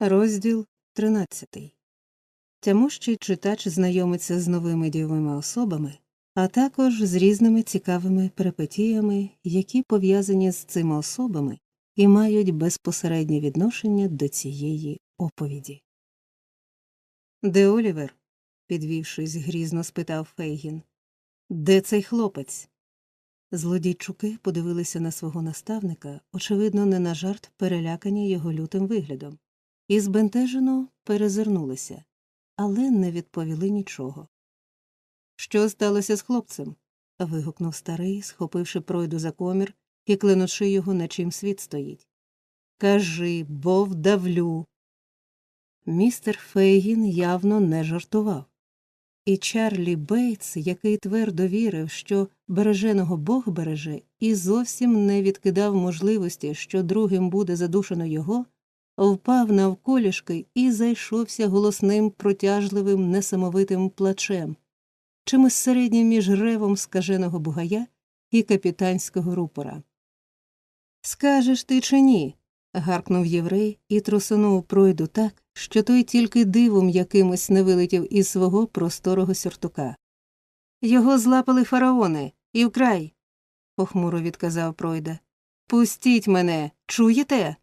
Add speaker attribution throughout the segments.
Speaker 1: Розділ 13. Тямущий читач знайомиться з новими дійовими особами, а також з різними цікавими перипетіями, які пов'язані з цими особами і мають безпосереднє відношення до цієї оповіді. Де Олівер? підвівшись, грізно спитав Фейгін. Де цей хлопець? Злодійчуки подивилися на свого наставника, очевидно, не на жарт перелякані його лютим виглядом, і збентежено перезирнулися, але не відповіли нічого. Що сталося з хлопцем? вигукнув старий, схопивши пройду за комір і клянучи його, на чим світ стоїть. Кажи, бо вдавлю. Містер Фейгін явно не жартував. І Чарлі Бейтс, який твердо вірив, що береженого Бог береже, і зовсім не відкидав можливості, що другим буде задушено його, впав навколішки і зайшовся голосним, протяжливим, несамовитим плачем, чимось середнім між ревом скаженого бугая і капітанського рупора. Скажеш ти чи ні? гаркнув єврей і трусунув пройду так, що той тільки дивом якимось не вилетів із свого просторого сюртука. Його злапали фараони і вкрай, похмуро відказав пройда. Пустіть мене, чуєте?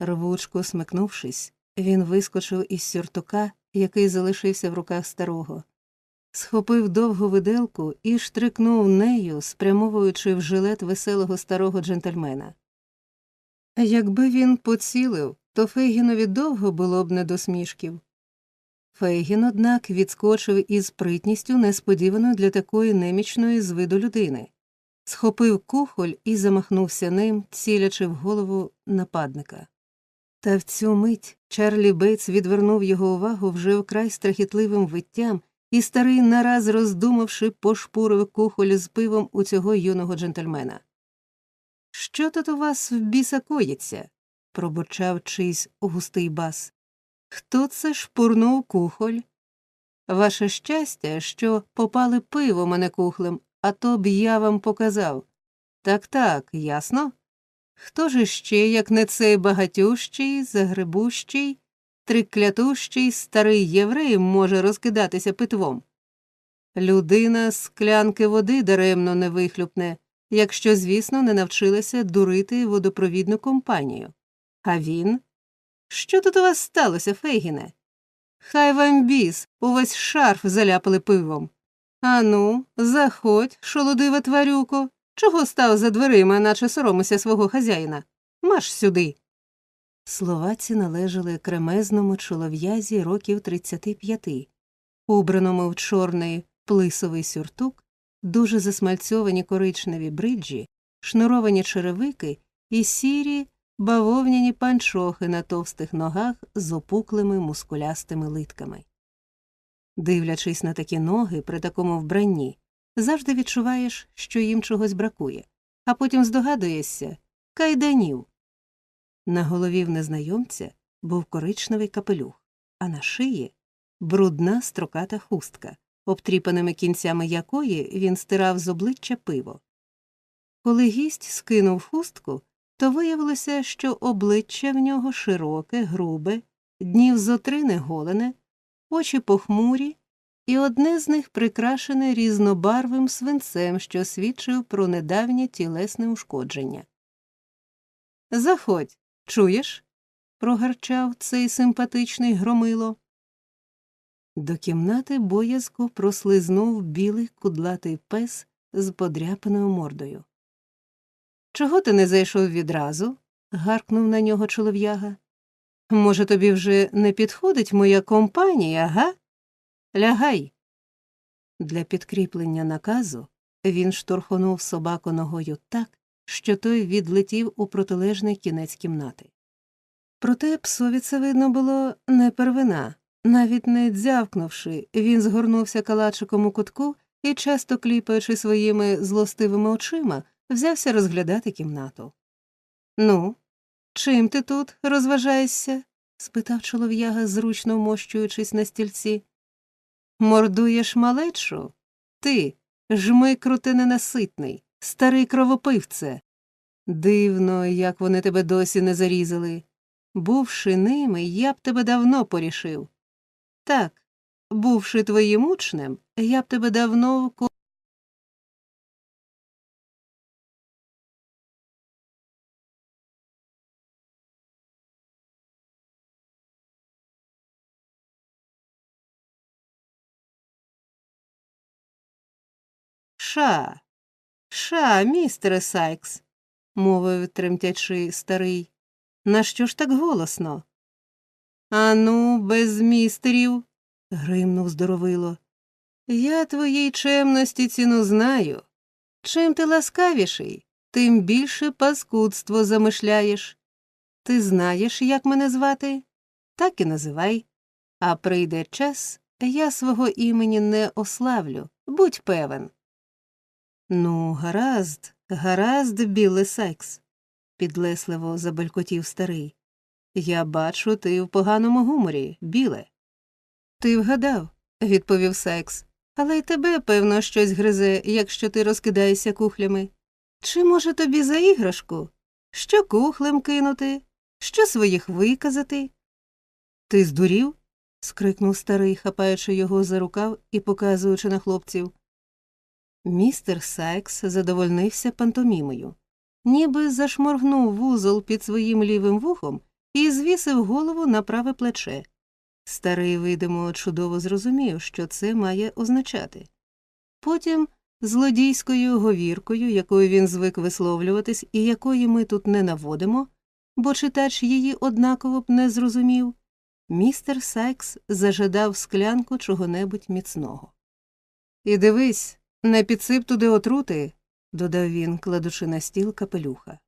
Speaker 1: Рвучко смикнувшись, він вискочив із сюртука, який залишився в руках старого, схопив довгу виделку і штрикнув нею, спрямовуючи в жилет веселого старого джентльмена. Якби він поцілив, то Фейгінові довго було б не до смішків. Фейгін, однак, відскочив із спритністю, несподіваною для такої немічної з виду людини, схопив кухоль і замахнувся ним, цілячи в голову нападника. Та в цю мить Чарлі Бейтс відвернув його увагу вже вкрай страхітливим виттям, і старий, нараз роздумавши, пошпурив кухоль з пивом у цього юного джентльмена. Що тут у вас в біса коїться? пробурчав чийсь густий бас. Хто це шпурнув кухоль? Ваше щастя, що попали пиво мене кухлем, а то б я вам показав. Так так, ясно? Хто ж іще, як не цей багатющий, загребущий, триклятущий старий єврей може розкидатися питвом? Людина склянки води даремно не вихлюпне, якщо, звісно, не навчилася дурити водопровідну компанію. А він? Що тут у вас сталося, Фейгіне? Хай вам біс, увесь шарф заляпали пивом. Ану, заходь, шолодива тварюко. Чого став за дверима, наче соромися свого хазяїна? Маш сюди. Слова ці належали кремезному чолов'язі років 35, убраному в чорний плисовий сюртук, дуже засмальцьовані коричневі бриджі, шнуровані черевики і сірі бавовняні панчохи на товстих ногах з опуклими мускулястими литками. Дивлячись на такі ноги при такому вбранні, завжди відчуваєш, що їм чогось бракує, а потім здогадуєшся кайданів. На голові в незнайомця був коричневий капелюх, а на шиї брудна строката хустка, обтріпаними кінцями якої він стирав з обличчя пиво. Коли гість скинув хустку, то виявилося, що обличчя в нього широке, грубе, днів зо три неголене, очі похмурі, і одне з них прикрашене різнобарвим свинцем, що свідчив про недавнє тілесне ушкодження. Заходь, чуєш? прогарчав цей симпатичний громило. До кімнати боязко прослизнув білий кудлатий пес з подряпаною мордою. Чого ти не зайшов відразу? гаркнув на нього чолов'яга. Може, тобі вже не підходить моя компанія, га? Лягай. Для підкріплення наказу він штурхонув собаку ногою так, що той відлетів у протилежний кінець кімнати. Проте псові це видно було не первина. Навіть не дзявкнувши, він згорнувся калачиком у кутку і, часто кліпаючи своїми злостивими очима, взявся розглядати кімнату. Ну, чим ти тут розважаєшся? спитав чолов'яга, зручно вмощуючись на стільці. Мордуєш малечу? Ти, жмикрути ненаситний, старий кровопивце. Дивно, як вони тебе досі не зарізали. Бувши ними, я б тебе давно порішив. Так, бувши твоїм учнем, я б тебе давно Ша, ша, містере Сайкс, мовив тремтячи старий. Нащо ж так голосно? Ану, без містерів, гримнув здоровило. Я твоїй чемності ціну знаю. Чим ти ласкавіший, тим більше паскудство замишляєш. Ти знаєш, як мене звати? Так і називай. А прийде час, я свого імені не ославлю, будь певен. Ну, гаразд, гаразд, біле Сайкс, підлесливо забелькотів старий. Я бачу, ти в поганому гуморі, біле. Ти вгадав, відповів Сайкс. Але й тебе, певно, щось гризе, якщо ти розкидаєшся кухлями. Чи, може, тобі за іграшку? Що кухлем кинути, що своїх виказати? Ти здурів? скрикнув старий, хапаючи його за рукав і показуючи на хлопців. Містер Сайкс задовольнився пантомімою, ніби зашморгнув вузол під своїм лівим вухом і звісив голову на праве плече. Старий, видимо, чудово зрозумів, що це має означати. Потім, злодійською говіркою, якою він звик висловлюватись і якої ми тут не наводимо, бо читач її однаково б не зрозумів, містер Сайкс зажадав склянку чого-небудь міцного. І дивись, не підсип туди отрути, додав він, кладучи на стіл капелюха.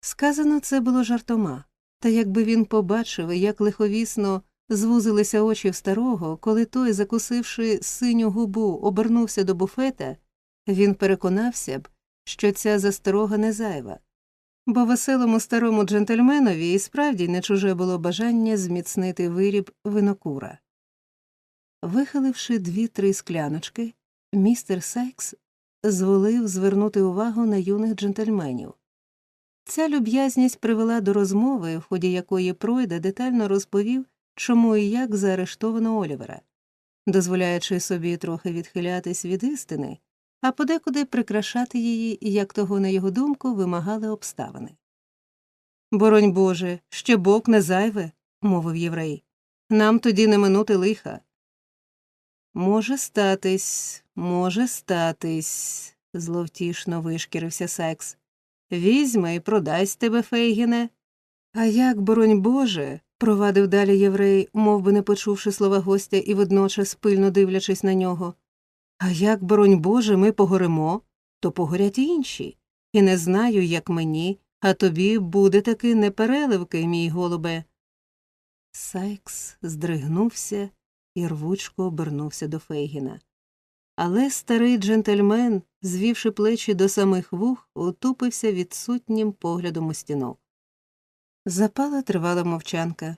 Speaker 1: Сказано це було жартома, та якби він побачив, як лиховісно звузилися очі в старого, коли той, закусивши синю губу, обернувся до буфета, він переконався б, що ця засторога не зайва, бо веселому старому джентльменові і справді не чуже було бажання зміцнити виріб винокура. Вихиливши дві-три скляночки, містер Сайкс зволив звернути увагу на юних джентльменів. Ця люб'язність привела до розмови, в ході якої Пройда детально розповів, чому і як заарештовано Олівера, дозволяючи собі трохи відхилятись від істини, а подекуди прикрашати її, як того, на його думку, вимагали обставини. Боронь Боже, ще бок не зайве, мовив єврей. Нам тоді не минути лиха. Може статись, може статись, зловтішно вишкірився Секс. Візьме і продасть тебе, Фейгіне. А як, боронь Боже, провадив далі єврей, мов би не почувши слова гостя і водночас пильно дивлячись на нього. А як, боронь Боже, ми погоримо, то погорять інші. І не знаю, як мені, а тобі буде таки непереливки, мій голубе. Сайкс здригнувся і рвучко обернувся до Фейгіна. Але старий джентльмен, звівши плечі до самих вух, утупився відсутнім поглядом у стінок. Запала тривала мовчанка.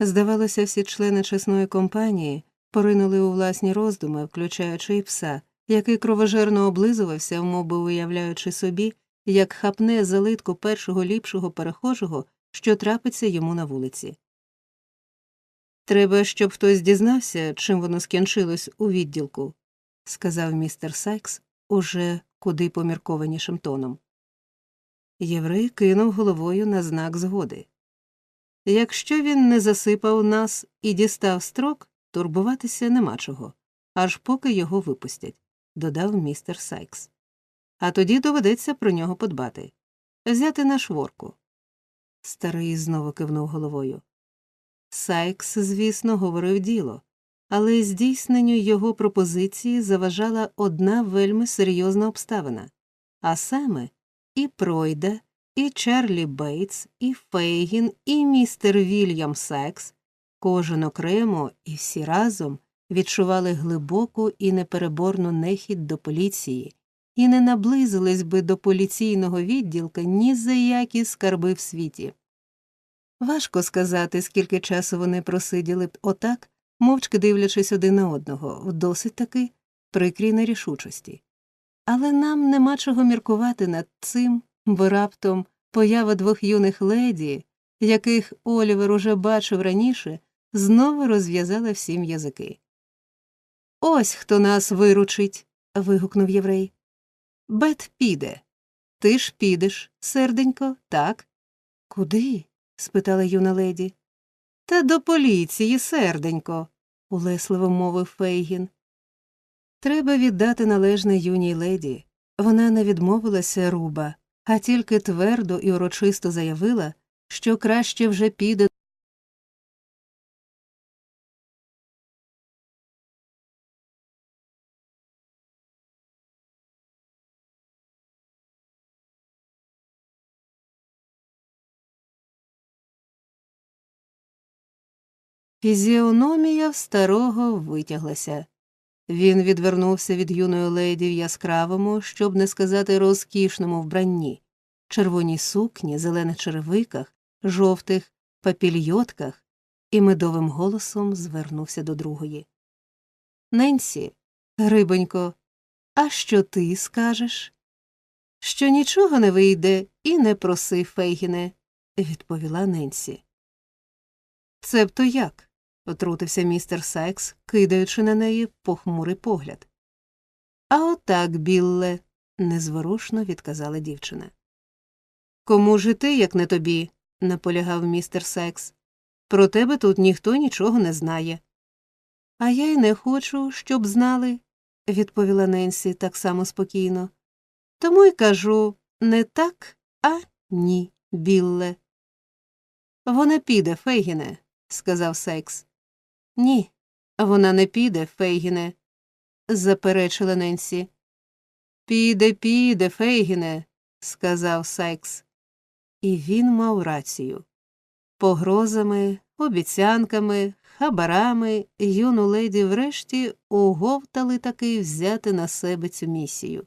Speaker 1: Здавалося, всі члени чесної компанії поринули у власні роздуми, включаючи і пса, який кровожерно облизувався, мовби уявляючи собі, як хапне залитку першого ліпшого перехожого, що трапиться йому на вулиці. Треба, щоб хтось дізнався, чим воно скінчилось у відділку, сказав містер Сайкс уже куди поміркованішим тоном. Єврей кинув головою на знак згоди. Якщо він не засипав нас і дістав строк, турбуватися нема чого, аж поки його випустять, додав містер Сайкс. А тоді доведеться про нього подбати. Взяти на шворку. Старий знову кивнув головою. Сайкс, звісно, говорив діло, але здійсненню його пропозиції заважала одна вельми серйозна обставина, а саме і Пройда, і Чарлі Бейтс, і Фейгін, і містер Вільям Сайкс, кожен окремо і всі разом відчували глибоку і непереборну нехід до поліції і не наблизились би до поліційного відділка ні за які скарби в світі. Важко сказати, скільки часу вони просиділи б отак, мовчки дивлячись один на одного, в досить таки прикрій нерішучості. Але нам нема чого міркувати над цим, бо раптом поява двох юних леді яких Олівер уже бачив раніше, знову розв'язала всім язики. Ось хто нас виручить. вигукнув єврей. Бет піде. Ти ж підеш, серденько, так? Куди? Спитала юна леді. Та до поліції, серденько, улесливо мовив Фейгін. Треба віддати належне юній леді. Вона не відмовилася руба, а тільки твердо і урочисто заявила, що краще вже піде. Фізіономія в старого витяглася. Він відвернувся від юної леді в яскравому, щоб не сказати розкішному вбранні, червоній сукні, зелених черевиках, жовтих папільйотках і медовим голосом звернувся до другої. Ненсі, рибонько, а що ти скажеш? Що нічого не вийде і не проси, Фейгіне, відповіла Ненсі. Цебто як? Отрутився містер Сайкс, кидаючи на неї похмурий погляд. А отак, Білле, незворушно відказала дівчина. Кому ж ти, як не тобі, наполягав містер Сайкс. Про тебе тут ніхто нічого не знає. А я й не хочу, щоб знали, відповіла Ненсі так само спокійно. Тому й кажу не так, а ні, Білле. Вона піде, Фейгіне, сказав Сайкс. Ні, вона не піде, Фейгіне, заперечила Ненсі. Піде, піде, Фейгіне, сказав Сайкс. І він мав рацію. Погрозами, обіцянками, хабарами юну леді врешті уговтали таки взяти на себе цю місію.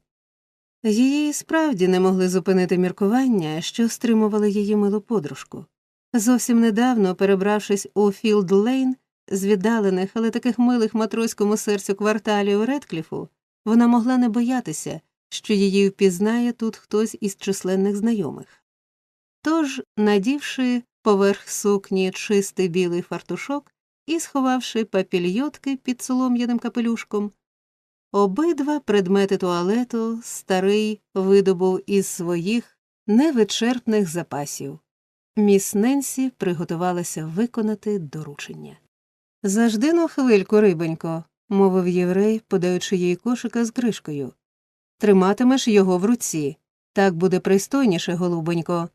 Speaker 1: Її справді не могли зупинити міркування, що стримували її милу подружку. Зовсім недавно, перебравшись у Філд Лейн, з віддалених, але таких милих матроському серцю кварталів Редкліфу, вона могла не боятися, що її впізнає тут хтось із численних знайомих. Тож, надівши поверх сукні чистий білий фартушок і сховавши папільйотки під солом'яним капелюшком, обидва предмети туалету старий видобув із своїх невичерпних запасів. Міс Ненсі приготувалася виконати доручення. Зажди на хвильку, рибонько, мовив єврей, подаючи їй кошика з кришкою. Триматимеш його в руці. Так буде пристойніше, голубонько.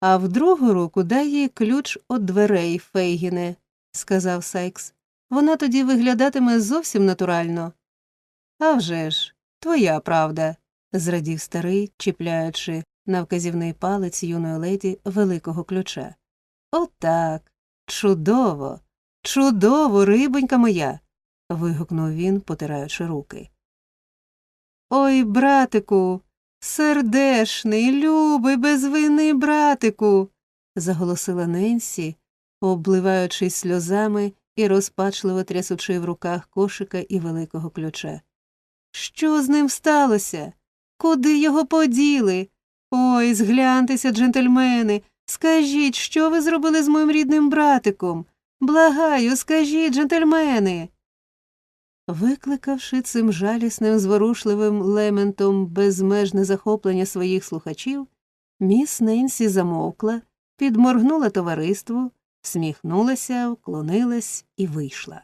Speaker 1: А в другу руку дай їй ключ від дверей, Фейгіне, сказав Сайкс. Вона тоді виглядатиме зовсім натурально. «А вже ж, твоя правда, зрадів старий, чіпляючи на вказівний палець юної леді великого ключа. Отак. Чудово, чудово, рибонька моя. вигукнув він, потираючи руки. Ой, братику, сердешний, любий, безвинний братику. заголосила Ненсі, обливаючись сльозами і розпачливо трясучи в руках кошика і великого ключа. Що з ним сталося? Куди його поділи? Ой, згляньтеся, джентльмени, скажіть, що ви зробили з моїм рідним братиком? Благаю, скажіть, джентльмени. Викликавши цим жалісним, зворушливим лементом безмежне захоплення своїх слухачів, міс Ненсі замовкла, підморгнула товариству, всміхнулася, вклонилась і вийшла.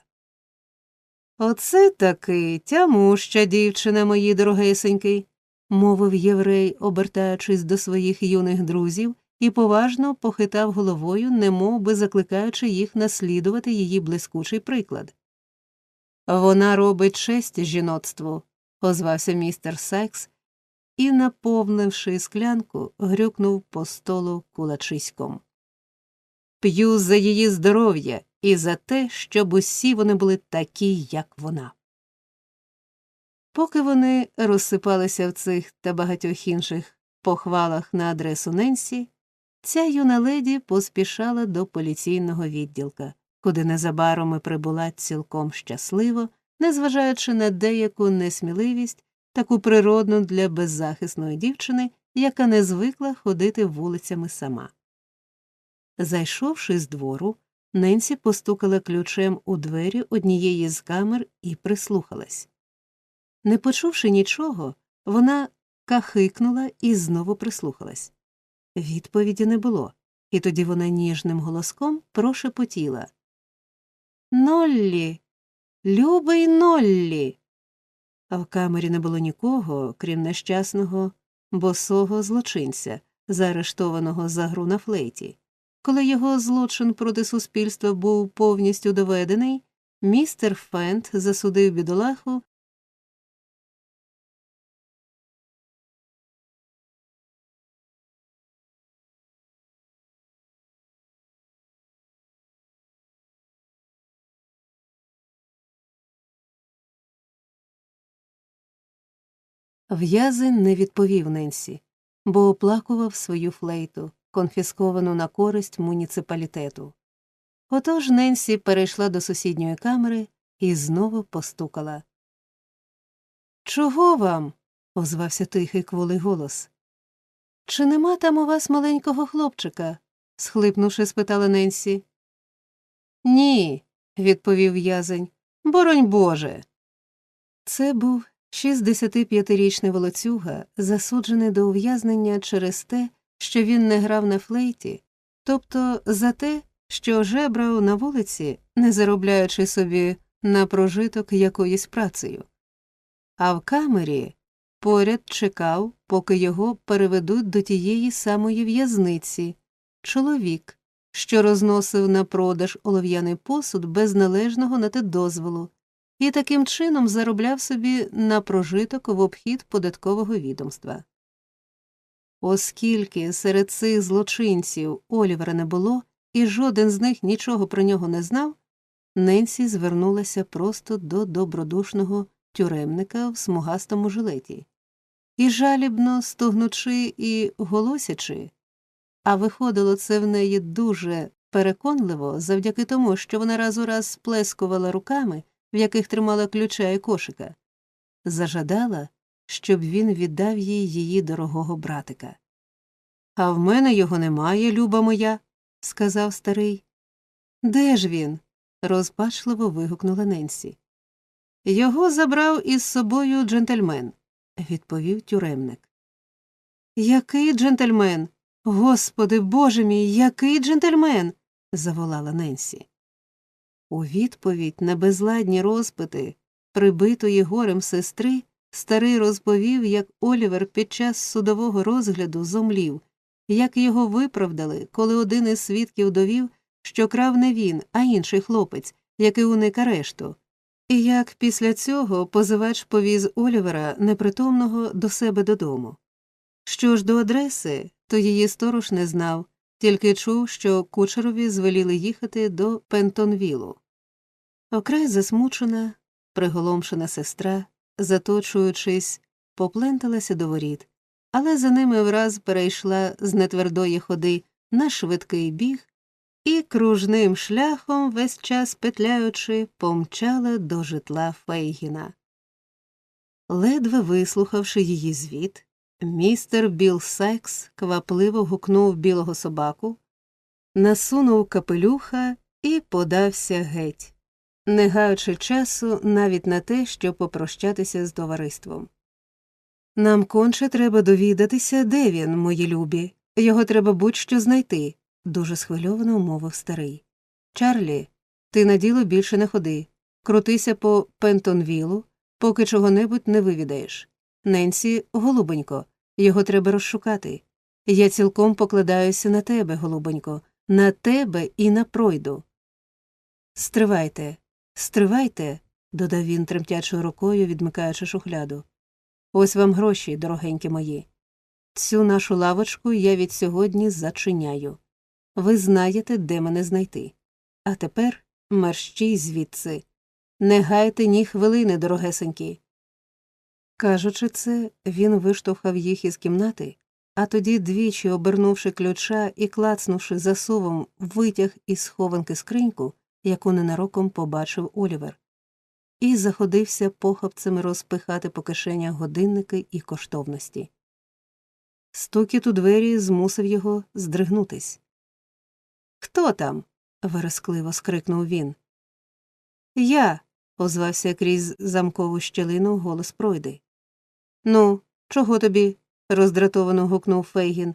Speaker 1: Оце таки тямуща дівчина, мої дорогесеньки, мовив єврей, обертаючись до своїх юних друзів, і поважно похитав головою, немов би закликаючи їх наслідувати її блискучий приклад. Вона робить честь жіноцтву, озвався містер Сайкс і, наповнивши склянку, грюкнув по столу кулачиськом. П'ю за її здоров'я і за те, щоб усі вони були такі, як вона. Поки вони розсипалися в цих та багатьох інших похвалах на адресу Ненсі, ця юна леді поспішала до поліційного відділка, куди незабаром і прибула цілком щасливо, незважаючи на деяку несміливість, таку природну для беззахисної дівчини, яка не звикла ходити вулицями сама. Зайшовши з двору, Ненсі постукала ключем у двері однієї з камер і прислухалась. Не почувши нічого, вона кахикнула і знову прислухалась. Відповіді не було, і тоді вона ніжним голоском прошепотіла Ноллі, любий Ноллі. А в камері не було нікого, крім нещасного босого злочинця, заарештованого за гру на флейті. Коли його злочин проти суспільства був повністю доведений, містер Фент засудив бідолаху В'язень не відповів Ненсі, бо оплакував свою флейту, конфісковану на користь муніципалітету. Отож Ненсі перейшла до сусідньої камери і знову постукала. Чого вам? озвався тихий кволий голос. Чи нема там у вас маленького хлопчика? схлипнувши, спитала Ненсі. Ні, відповів в'язень. Боронь Боже. Це був 65-річний волоцюга, засуджений до ув'язнення через те, що він не грав на флейті, тобто за те, що жебрав на вулиці, не заробляючи собі на прожиток якоюсь працею. А в камері поряд чекав, поки його переведуть до тієї самої в'язниці чоловік, що розносив на продаж олов'яний посуд без належного на те дозволу, і таким чином заробляв собі на прожиток в обхід податкового відомства. Оскільки серед цих злочинців Олівера не було, і жоден з них нічого про нього не знав, Ненсі звернулася просто до добродушного тюремника в смугастому жилеті. І жалібно стогнучи і голосячи, а виходило це в неї дуже переконливо завдяки тому, що вона раз у раз сплескувала руками, в яких тримала ключа і кошика, зажадала, щоб він віддав їй її дорогого братика. А в мене його немає, люба моя, сказав старий. Де ж він? розпачливо вигукнула Ненсі. Його забрав із собою джентльмен, відповів тюремник. Який джентльмен? Господи боже мій, який джентльмен? заволала Ненсі. У відповідь на безладні розпити прибитої горем сестри старий розповів, як Олівер під час судового розгляду зомлів, як його виправдали, коли один із свідків довів, що крав не він, а інший хлопець, який уник арешту, і як після цього позивач повіз Олівера непритомного до себе додому. Що ж до адреси, то її сторож не знав, тільки чув, що кучерові звеліли їхати до Пентонвілу. Окрай засмучена, приголомшена сестра, заточуючись, попленталася до воріт, але за ними враз перейшла з нетвердої ходи на швидкий біг і кружним шляхом, весь час петляючи, помчала до житла Фейгіна. Ледве вислухавши її звіт, містер Біл Сайкс квапливо гукнув білого собаку, насунув капелюха і подався геть, не гаючи часу навіть на те, щоб попрощатися з товариством. Нам конче треба довідатися, де він, мої любі. Його треба будь що знайти, дуже схвильовано мовив старий. Чарлі, ти на діло більше не ходи. Крутися по Пентонвілу, поки чого небудь не вивідаєш. Ненсі, голубонько, його треба розшукати. Я цілком покладаюся на тебе, голубонько, на тебе і на пройду. Стривайте, стривайте, додав він тремтячою рукою, відмикаючи шухляду. Ось вам гроші, дорогенькі мої. Цю нашу лавочку я від сьогодні зачиняю. Ви знаєте, де мене знайти. А тепер мерщій звідси. Не гайте ні хвилини, дорогесенькі. Кажучи це, він виштовхав їх із кімнати, а тоді, двічі обернувши ключа і клацнувши засувом, витяг із схованки скриньку, яку ненароком побачив Олівер, і заходився похапцями розпихати по кишенях годинники і коштовності. Стукіт у двері змусив його здригнутись. Хто там? верескливо скрикнув він. Я. озвався крізь замкову щелину голос пройди. Ну, чого тобі? роздратовано гукнув Фейгін.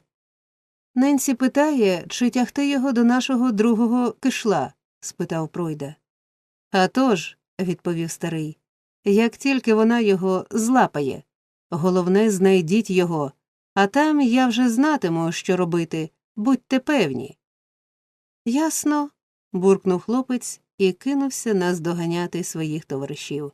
Speaker 1: Ненсі питає, чи тягти його до нашого другого кишла? спитав Пройда. «А тож», – відповів старий, як тільки вона його злапає. Головне, знайдіть його, а там я вже знатиму, що робити, будьте певні. Ясно. буркнув хлопець і кинувся наздоганяти своїх товаришів.